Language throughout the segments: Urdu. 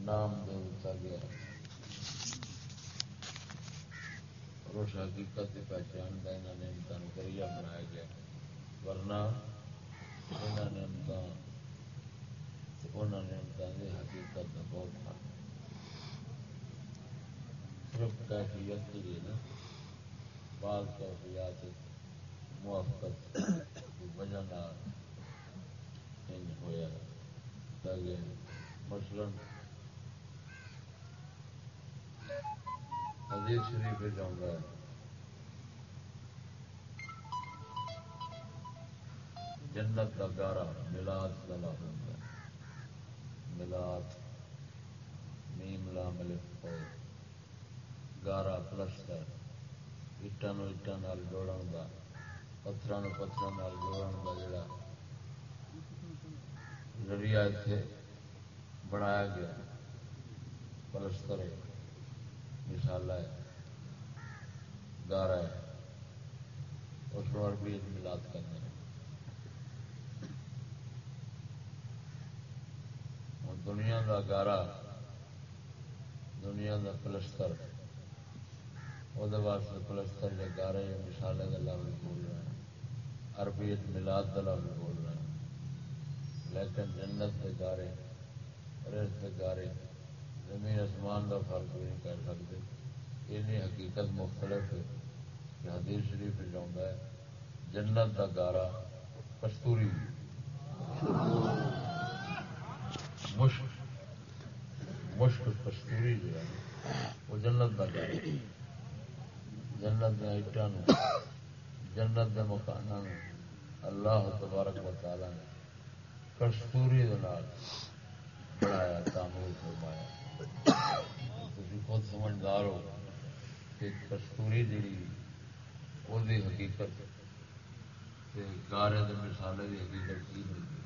نام دے گیا۔ روش حقیقت کی پہچان کا یہاں نعمتوں ذریعہ بنایا گیا۔ ورنہ یہاں نعمتوں نعمتوں کی حقیقت کا بہت فرق صرف کیفیت کی نا، بعض کیفیات موافقت کی وجہ ہوا گیا مثلاً، حدیث شریف جاؤں گا۔ جنت کا گارا ملاد کا لفظ ملاد، نیم لا ملک گارا پلسٹر اٹان اٹان جوڑن کا پتھر پتھر جوڑن کا جڑا ذریعہ اتنے بنایا گیا پلستر ہے مسالا ہے گارا ہے، اس کو عربی ملاد کرنے دنیا کا گارا، دنیا کا پلستر، وہ پلستر یا گارے یا مسالے کا لفظ بول رہے ہیں۔ عربی ملاد کا لفظ بول رہے ہیں۔ لیکن جنت کے گارے ریت کے گارے زمین آسمان کا فرق بھی نہیں کر سکتے۔ یہ حقیقت مختلف ہے کہ حدیث شریف ہے، جنت کا گارا کستوری۔ مشک مشک کستوری جو ہے، وہ جنت کا گارا۔ جنت دیا اٹان جنت کے مکانوں اللہ تبارک و تعالی نے کستوری بنایا تعمیر فرمایا۔ تھی خود سمجھدار ہو کہ کستوری جیڑی وہ حقیقت گارے کے مسالے کی حقیقت کی ملتی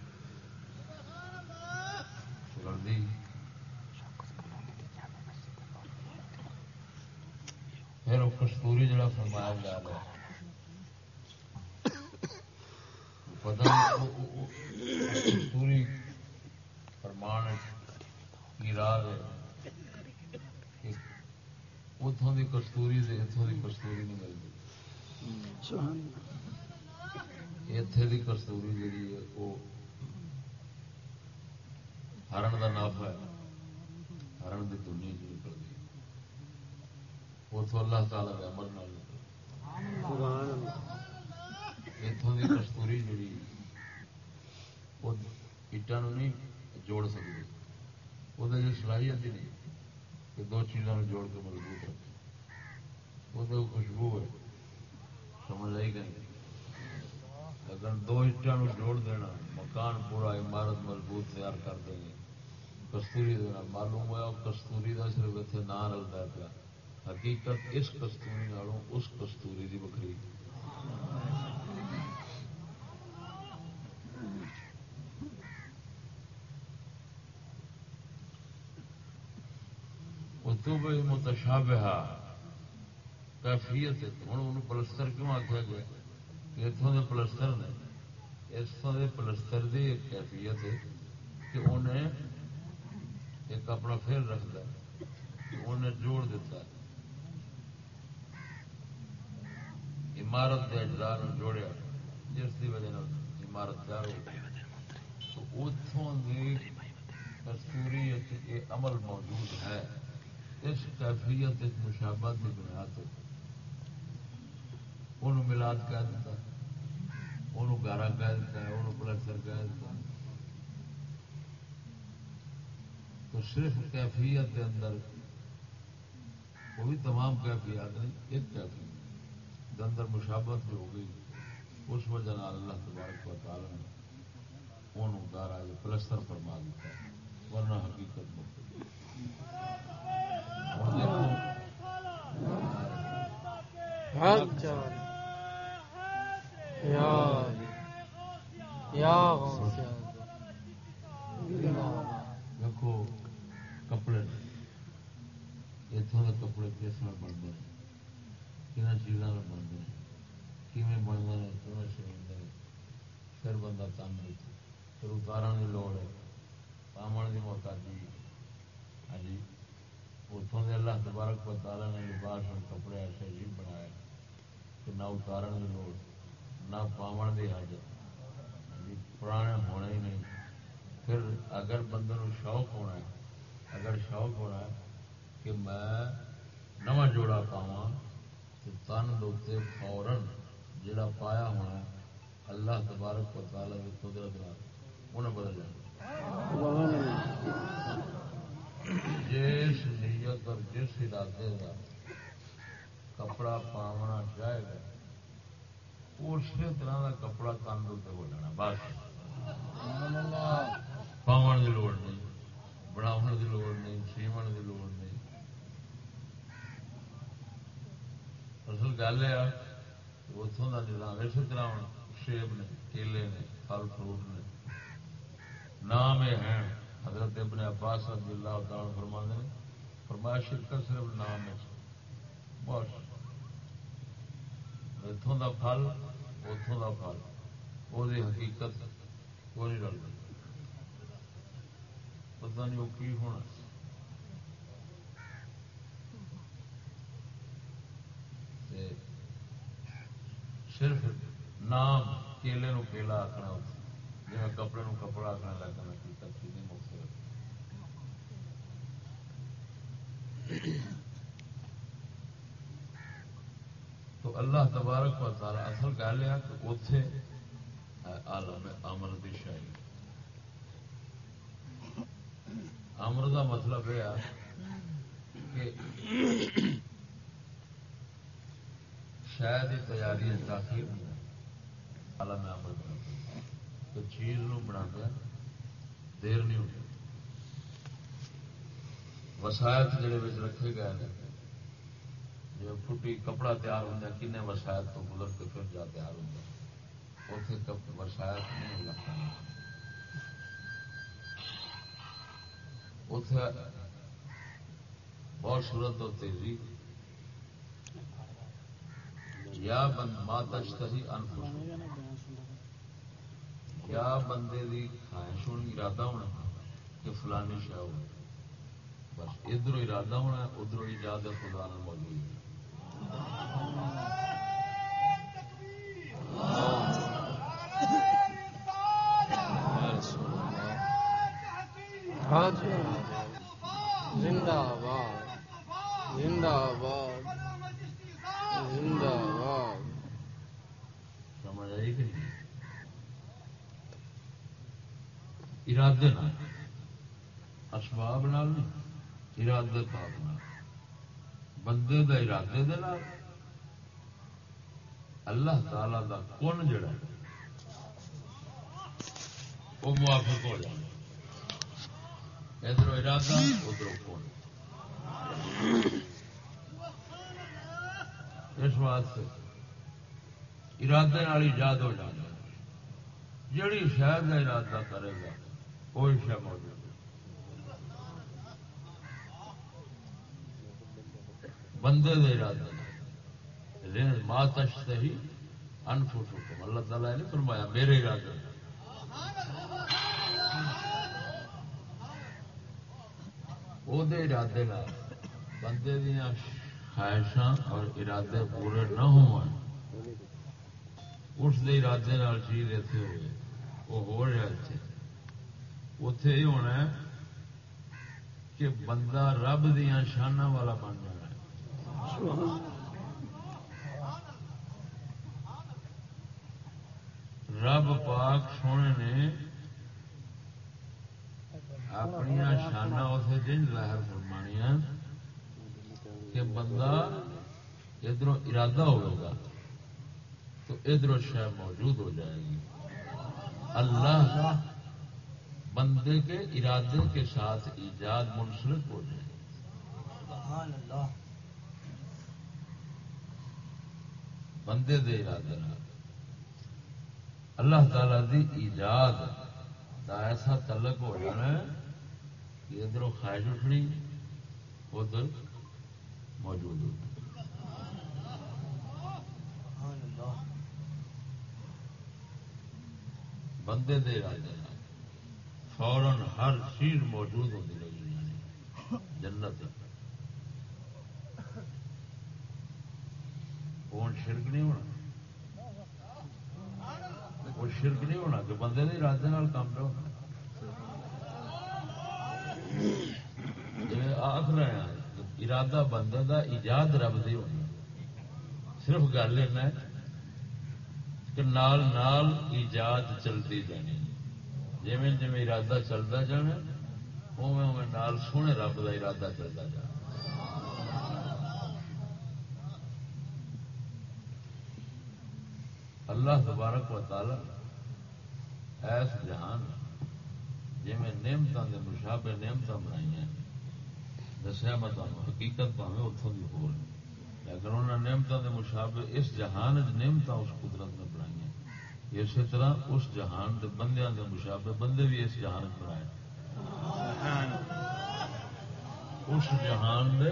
پھر وہ کستوری جڑا فرمایا جا رہا ہے۔ پتا کستوری فرمان کی راہ ہے۔ اتوں کی کستوری سے اتوں کی کستوری نہیں ملتی۔ اتے کی کستوری جی ہے وہ ہرن کا ناف ہے۔ ہرن کی دنیا چ نکلتی اتوں اللہ تعالی کے امر نال اتوں کی کستوری جی وہ اٹان نہیں جوڑ سکتی وہ صلاحیت ہی نہیں کہ دو چیزوں جوڑ کے مضبوط رکھے وہ تو خوشبو ہے سمجھ آئی کہ اگر دو اٹان جوڑ دینا مکان پورا عمارت مضبوط تیار کر دیں گے کستوری دینا معلوم ہوا کستوری کا صرف اتنے نہ رلتا پیا حقیقت اس کستوری نالوں اس کستوری کی بکری کتب متشابہ کیفیت ہوں ان پلستر کیوں آخیا گیا کہ اتوں کے پلستر نے اتوں کے پلستر کی ایک کیفیت ہے کہ انہیں ایک اپنا پھر رکھتا ہے کہ انہیں جوڑ دیتا ہے۔ عمارت کے اجزاء جوڑیا، جس کی وجہ عمارت تیار ہو تو اتوں کی کستوری عمل موجود ہے۔ اس کیفیت، اس مشابت کی بنیاد ان ملاد کہہ دیتا ان گارا کہہ دیتا ہے ان پلسر کہہ دیتا۔ تو صرف کیفیت کے اندر وہ بھی تمام کیفیات نہیں، ایک کیفیت۔ کے اندر مشابت جو ہو گئی، اس وجہ اللہ تبارک و تعالی نے انہوں گارا پلستر فرما دیتا، ورنہ حقیقت مختلف دیکھو کپڑے۔ اتوں کے کپڑے کس طرح بنتے ہیں کن چیزوں میں بنتے ہیں کیون بنتے ہیں کیون سلتے ہیں پھر بندہ تنگ پھر اتارن کی لوڑ ہے۔ پاون کی محتاجی ہاں ہاں جی۔ اتوں کے اللہ تبارک پتالا نے لباس اور کپڑے ایسے عجیب بنایا کہ نہ اتارن کی لوڑ، نہ پاون کی حاجت۔ ہاں جی پرانے ہونے ہی نہیں۔ پھر اگر بندے شوق ہونا ہے، اگر شوق ہونا ہے کہ میں نواں جوڑا پاوا تو تن دے فورن جڑا پایا ہونا اللہ تبارک کو تعالی کی قدرت انہیں بدل جانا۔ جس نیت اور جس ارادے کا کپڑا پاونا چاہے گا، اسی طرح کا کپڑا تن دے ہو جانا بس۔ پاؤن کی لوڑ نہیں بناو کی لوڑ نہیں، سیون کی لوڑ نہیں۔ اصل گل ہے اتوں کا نظام اسی طرح سیب نے، کیلے نے، پھل فروٹ نے، نام یہ ہے حضرت ابن عباس رضی اللہ تعالی فرما نے فرمایا شرکت صرف نام ہے۔ بس اتوں کا پھل اتوں کا پھل۔ وہ حقیقت وہ نہیں رلتی پتا نہیں وہ کی ہونا۔ صرف نام کیلے نو کیلا آخنا جی کپڑے نو کپڑا آخنا لگنا کی ترقی نہیں مختلف تو اللہ تبارک و تعالی اصل گل ہے کہ اتے آلم امر کی شاہی امر کا مطلب یہ کہ شاید ہی تیاری تاخیر عالم امر چیز بنا دیر نہیں ہوتی۔ وسائت جڑے بچ رکھے گئے ہیں جو فٹی کپڑا تیار ہوتا کن وسائت تو گزر کے پھر جا تیار ہوتا اتنے وسائت نہیں ہوتا اتے بہت صورت اور تیزی۔ یا بند ماتشتہی انفس یا بندے دی خواہش ہونی، ارادہ ہونا کہ فلانی شاہ ہو۔ بس ادھر ارادہ ہونا ادھر ایجاد خدا نہ موجود زندہ آباد۔ زندہ آباد۔ زندہ آباد۔ سمجھ آئی کہ ارادے اسباب نال نہیں۔ ارادے پاپ نال بندے دا ارادے دے نال۔ اللہ تعالی دا کون جڑا وہ موافق ہو جائے۔ ادھر ارادہ، ادھر کون اس واسطے ارادے ایجاد ہو جانا۔ جڑی شہر کا ارادہ کرے گا، وہی شہ موجود بندے دے ارادے ماتش ہی انفوٹ حکم اللہ تعالیٰ نے فرمایا، میرے ارادے۔ وہ ارادے بندے دیا خواہشاں اور ارادے پورے نہ ہو اس دے ارادے چیز اتنے ہوئے۔ وہ ہو رہا اتنے اتے یہ ہونا ہے کہ بندہ رب دیا شانہ والا بن جانا۔ رب پاک سونے نے اپنی شانہ اسے دن ظاہر فرمانیا کہ بندہ ادھر ارادہ ہوگا تو ادھر شہ موجود ہو جائے گی۔ اللہ بندے کے ارادے کے ساتھ ایجاد منسلک ہو جائے گی۔ بندے دے ارادے اللہ تعالی دی ایجاد کا ایسا تعلق ہو جانا کہ ادھر خواہش اٹھنی، ادھر موجود ہو۔ بندے دے راجے فوراً ہر چیز موجود ہوتی لگی یعنی جنت۔ کون شرک نہیں ہونا۔ وہ شرک نہیں ہونا کہ بندے نے ارادے کام نہ ہونا۔ جی آخ رہے ہیں ارادہ بندے دا ایجاد رب دی ہونی صرف گل ہے کہ نال نال ایجاد چلتی جانی۔ جی جی ارادہ چلتا جانا اوے اوے نال سونے رب کا ارادہ چلتا جانا۔ اللہ تبارک و تعالی ایس جہان جی میں نعمتوں کے مشابے نعمت بنائی ہیں دسیا میں تمہیں حقیقت پاوے اتوں کی ہو لیکن انہوں نے نعمتوں کے مشابے اس جہان نعمت اس قدرت نے بنائی ہیں۔ اسی طرح اس جہان کے بندیاں کے مشابے بندے بھی اس جہان بنائے اس جہان دے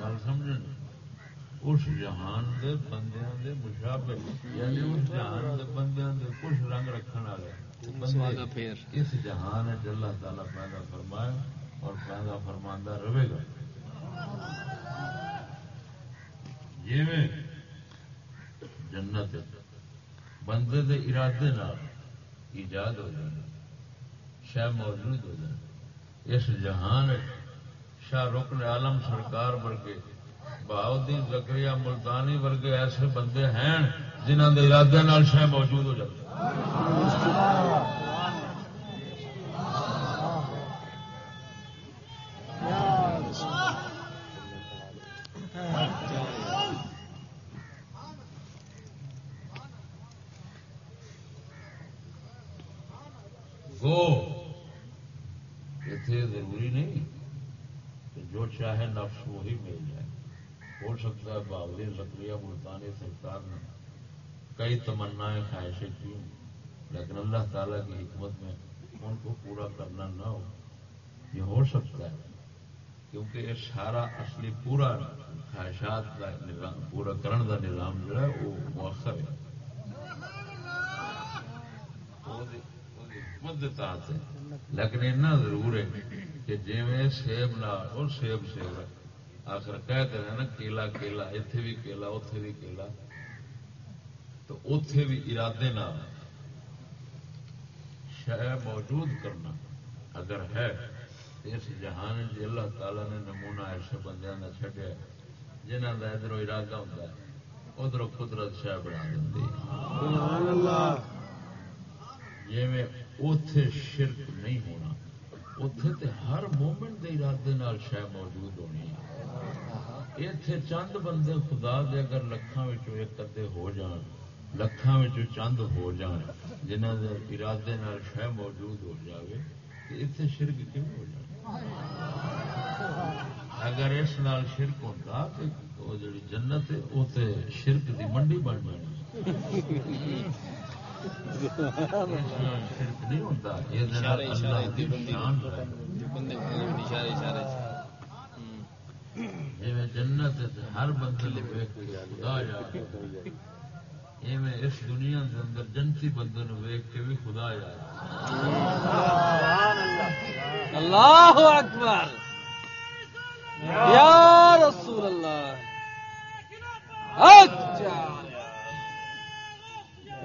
گل سمجھ اس جہان دے بندیاں دے مشابے یعنی اس جہان دے بندیاں دے کچھ رنگ رکھنے والے اس جہان ہے اللہ تعالیٰ پیدا فرمایا اور پیدا فرماندہ رہے گا۔ جی میں جنت بندے دے ارادے نال ایجاد ہو جائے شہ موجود ہو جائے اس جہان شاہ رکن عالم سرکار ورگے بہاؤدین زکریہ ملتانی ورگے ایسے بندے ہیں جنہوں کے ارادے شہ موجود ہو جاتی گو اتنے ضروری نہیں کہ جو چاہے نفس وہی مل جائے ہو سکتا ہے باوری زکریہ ملتانی سرکار نے کئی تمنائیں خواہشیں کی لیکن اللہ تعالیٰ کی حکمت میں ان کو پورا کرنا نہ ہو۔ یہ ہو سکتا ہے، کیونکہ یہ سارا اصلی پورا خواہشات کا نظام، پورا کرن کا نظام جو ہے، وہ مؤخر ہے۔ حکمت ہے۔ لیکن اتنا ضرور ہے کہ جیویں سیب نہ اور سیب سیب ہے آخر کہتے ہیں نا کیلا کیلا اتنے بھی کیلا اتے بھی کیلا تو اتے بھی ارادے شہ موجود کرنا اگر ہے اس جہان جی اللہ تعالی نے نمونہ ایسے بندے کا چڈیا جنہ کا ادھر ارادہ ہوتا ہے ادھر قدرت شہ بنا دیں جی اتے شرک نہیں ہونا اتے تے ہر مومنٹ کے ارادے نال شہ موجود ہونی ہے۔ اتے چند بندے خدا دے اگر لکھان ایک ادے ہو جان لکھان چند ہو جان جنہ دے ارادے نال شہ موجود ہو جاوے، تے اتے شرک کیوں ہو جائے اگر اس نال شرک ہوتا تو جڑی جنت ہے وہ شرک دی منڈی بن جانی۔ نہیں ہوتا اشارے اشارے اشارے اشارے جی جنت ہر بندے ویک کے خدا یاد اس دنیا کے اندر جنتی بندے ویک کے بھی خدا یاد اللہ اکبر۔ یا رسول اللہ۔ اچھا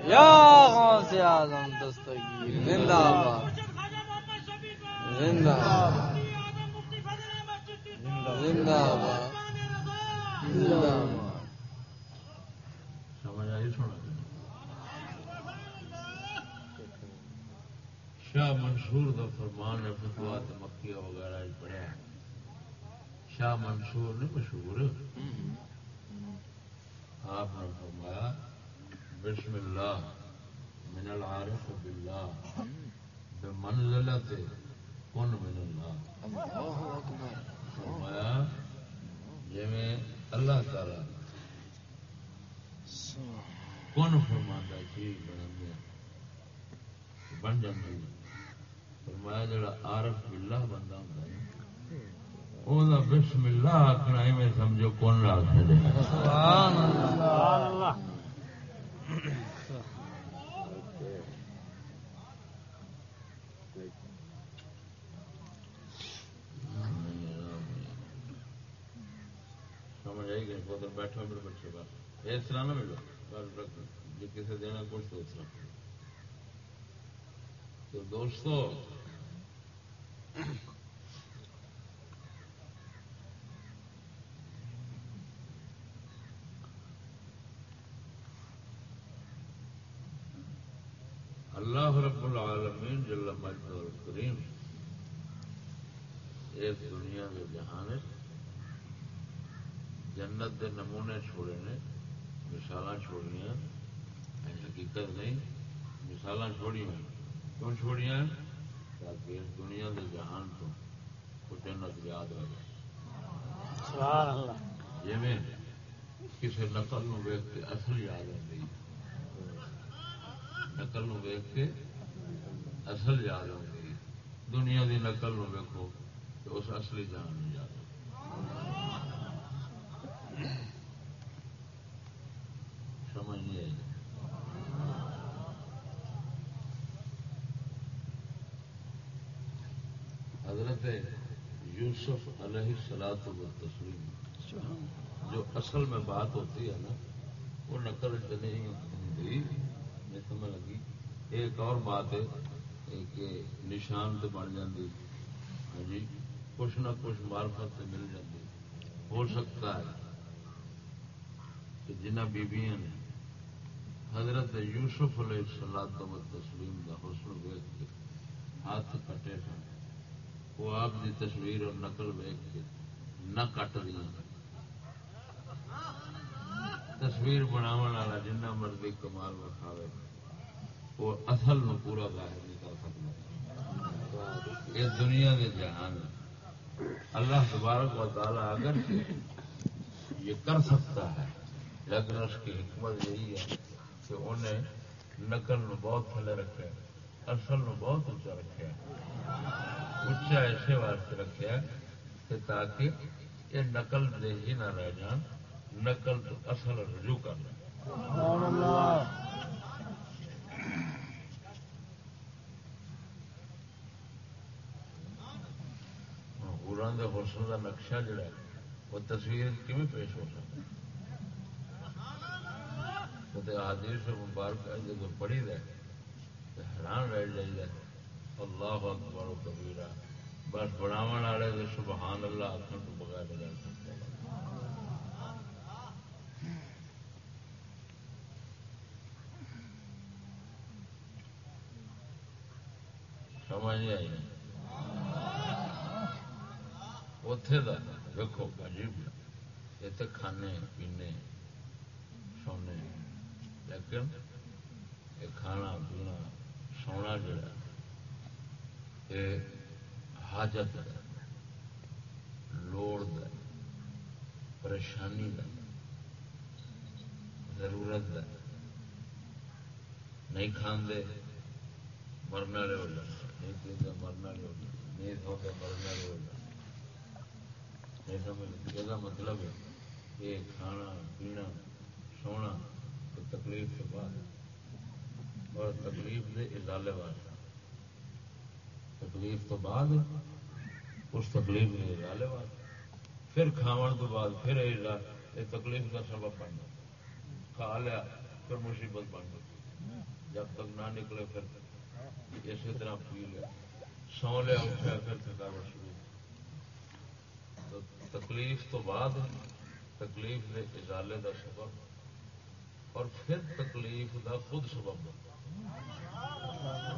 یا غوث اعظم دستگیر زندہ باد زندہ باد زندہ باد زندہ باد سمجھ آئی سونا شاہ منصور کا فرمان ہے فتوات مکیہ وغیرہ وچ پڑھیا شاہ منصور نہیں مشہور؟ آپ نے فرمایا بسم اللہ من العارف باللہ. بمنزلت کن من اللہ. اللہ اکبر. فرمایا جی میں اللہ تعالی کون فرماتا چیز بن بن جاتی فرمایا جڑا عارف باللہ بندہ ہوتا ہے وہ بسم اللہ آخنا میں سمجھو کون آخ دے۔ سبحان اللہ. سمجھ آئی گئی ادھر میرے بچے بس اس طرح نہ ملو بس کسی دینا کچھ تو اس طرح تو دوستو اللہ رب العالمین جل مجد الکریم اس دنیا کے جہان جنت دے نمونے چھوڑے نے مثال چھوڑیاں حقیقت نہیں مثال چھوڑیاں۔ کیوں چھوڑیاں؟ تاکہ اس دنیا کے جہان تو جنت یاد رہے جی کسی نقل نو ویخ کے اصل یاد آتی نقل نو ویخ کے اصل یاد آتی دنیا دی نقل نو ویکو تو اس اصلی جان یاد آتی سمجھ نہیں آئی۔ حضرت یوسف علیہ سلاد و تسلیم جو اصل میں بات ہوتی ہے نا، وہ نقل نہیں ہوتی میں سمجھ لگی، ایک اور بات ہے کہ نشان سے بن جاتی ہاں جی کچھ نہ کچھ مارفت مل جاتی ہو سکتا ہے کہ جنہ بیبیاں نے حضرت یوسف علیہ سلاد و تسلیم کا حسن ویک کے ہاتھ کٹے سن وہ آپ کی تصویر اور نقل ویک کے نہ کٹ دیا تصویر بناو والا جنہ مرضی کمال وکھاوے وہ اصل نو پورا ظاہر کر یہ دنیا کے جہان اللہ تبارک و تعالی اگر یہ کر سکتا ہے لیکن اس کی حکمت یہی ہے کہ انہیں نقل نو بہت تھلے رکھا ہے، اصل نو بہت اچا رکھا ہے اچا ایسے واسطے رکھا کہ تاکہ یہ نقل دے ہی نہ رہ جان نقل تو اصل رجوع کر لیں سبحان اللہ ہوراں دے حسن کا نقشہ جڑا ہے، وہ تصویر کیون پیش ہو سکتا ہے آدیش مبارک جب پڑھی دے تو حیران رہ جائیے اللہ اکبر و کبیرہ، بس بناو والے سبحان اللہ آخر تو بغیر نہیں رہ سکتے سمجھ نہیں آئی اتے کا دیکھو عجیب اتنے کھانے، پینے، سونے۔ لیکن یہ کھانا پینا سونا جڑا یہ حاجت ہے، لوڑ ہے، پریشانی ہے، ضرورت ہے۔ نہیں کھاندے مرن والے ہو جانا نہیں پیتے مرن والے ہو جانا نہیں سوتے مرن والے ہو جانا نہیں یہ مطلب ہے کہ کھانا پینا سونا تو تکلیف کے بعد اور تکلیف دے ازالے واسطے تکلیف تو بعد اس تکلیف کے ازالے واسطے پھر کھاون تو بعد پھر یہ تکلیف کا سبب بن جائے کھا لیا پھر مصیبت بن گئی جب تک نہ نکلے پھر اسی طرح پی لیا سو لیا اٹھا پھر تھکاوٹ شروع تکلیف تو بعد تکلیف کے ازالے کا سبب۔ اور پھر تکلیف کا خود سبب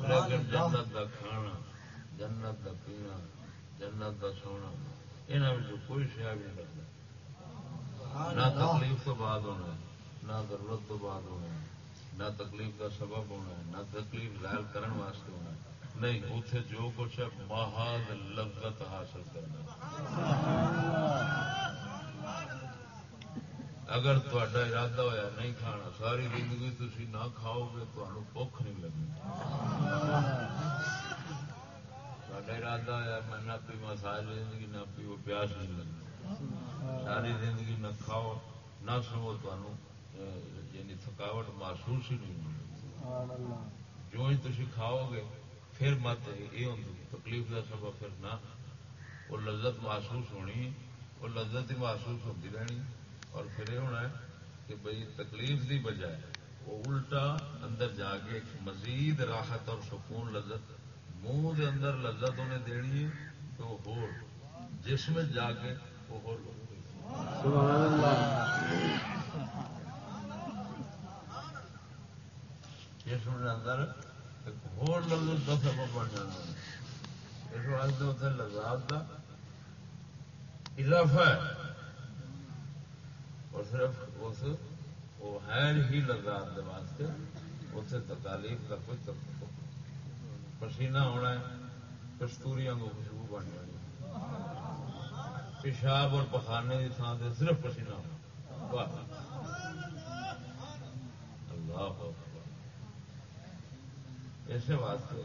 لیکن جنت کا کھانا، جنت کا پینا، جنت کا سونا یہاں کوئی شہ بھی نہیں لگتا نہ تکلیف تو بعد ہونا نہ ضرورت تو بعد ہونا نہ تکلیف کا سبب ہونا ہے، نہ تکلیف ظاہر کرنے واسطے ہونا ہے۔ نہیں اتے جو کچھ ہے محاذ لذت حاصل کرنا۔ اگر تا ارادہ ہوا نہیں کھانا ساری زندگی تھی نہ کھاؤ گے تمہیں بخ نہیں لگنی۔ ساڈا ارادہ ہے میں نہ کوئی مسائل زندگی نہ وہ پیاس نہیں لگتا ساری زندگی نہ کھاؤ نہ سو تمہیں یعنی تھکاوٹ محسوس ہی نہیں ہوگی جو ہی تھی کھاؤ گے پھر مت یہ ہوتی تکلیف کا سبب پھر نہ۔ وہ لذت محسوس ہونی، وہ لذت ہی محسوس ہوتی رہنی۔ اور پھر یہ ہونا ہے کہ بھئی تکلیف دی بجائے وہ الٹا اندر جا کے ایک مزید راحت اور سکون لذت، منہ دے اندر لذت انہیں دینی ہے تو ہو جسم جا کے وہ ہو جسم اندر ایک ہور کا سبب بن جانا اس واسطے اتنے لذات کا اضافہ ہے اور صرف اس وہ ہے ہی لذات کے واسطے اتنے تکالیف کا کوئی تک پسینہ ہونا ہے کستوریاں کو خوشبو بن جانی پیشاب اور پخانے کی تھان سے صرف پسینہ ہونا اللہ اسی واسطے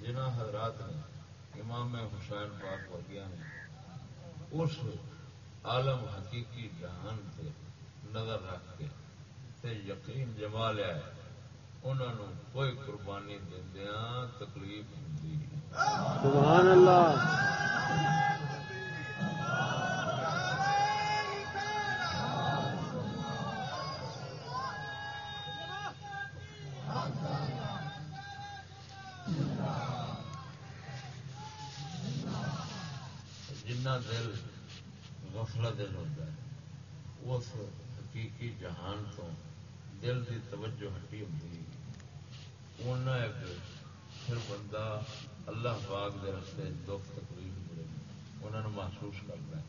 جنہ حضرات نے امام حسین پاک ورگیا نے اس عالم حقیقی جہان سے نظر رکھ کے تے یقین جما لیا ہے انہوں نے کوئی قربانی دیا تکلیف ہوں سبحان اللہ۔ پاک کے رستے دکھ تکلیف ملے انہوں نے محسوس کرنا ہے۔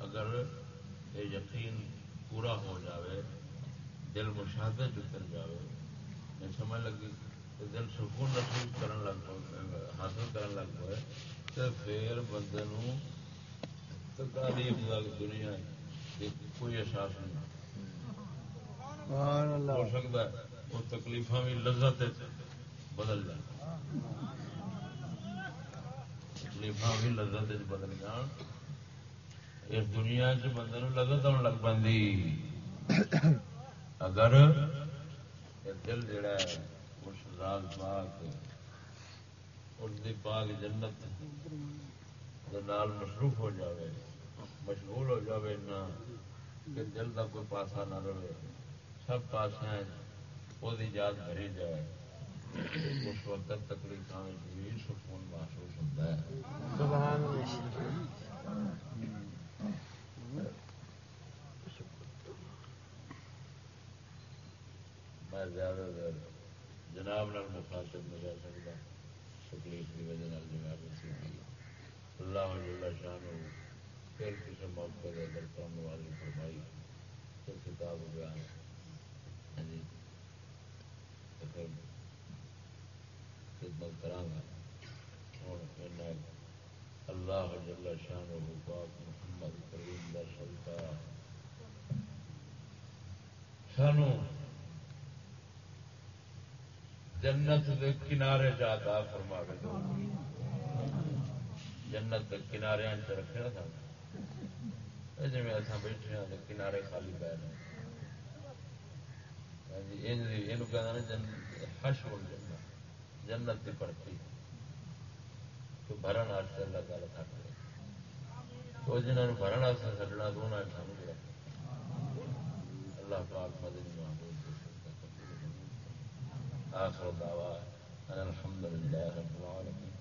اگر یہ یقین پورا ہو جاوے دل مشاہدے اتر جاوے میں سمجھ لگی کہ دل سکون محسوس کرن لگ حاصل کرن لگ پائے تو پھر بندے نو تکالیف دنیا کوئی احساس نہیں۔ ہو سکتا ہے وہ تکلیف بھی لذت بدل جائیں۔ تکلیف بھی لذت بدل جان۔ اس دنیا چ بندے نو لذت آن لگ پی اگر دل جڑا ہے، اس ذات پاک اس دی پاک جنت دے نال مصروف ہو جاوے، مشغول ہو جاوے نہ کہ دل کا کوئی پاسا نہ رہے۔ سب پاسے وہ یاد بھری جائے اس وقت تکلیف بھی سکون محسوس ہوتا ہے میں زیادہ تر جناب نال مخاطب نہیں رہ سکتا تکلیف کی وجہ نال جناب نصیب اللہ جل شان ہو پھر کسی موقع کے اگر کام نوازی فرمائی تو کتاب بیان ہاں جی خدمت کرا ہوں اللہ جل شان ہو پاک محمد کریم دا سلطہ سانو جنت دے کنارے جاتا فرما دو جنت دے کنارے چ رکھے نا سن۔ جی اصا بیٹھے ہاں کنارے خالی پی رہے ہیں یہ حش ہو جنت۔ جنت کی پرتی تو بھرن واسطے اللہ تعالی تھک رہے تو جنہوں نے بھرن واسطے سڈنا تو انہوں نے سانو اللہ پاک مدد محبوب آخر دعوا الحمد لله رب العالمين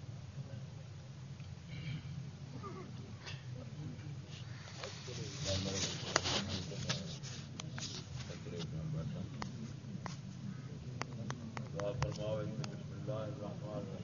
بسم الله حیدرآباد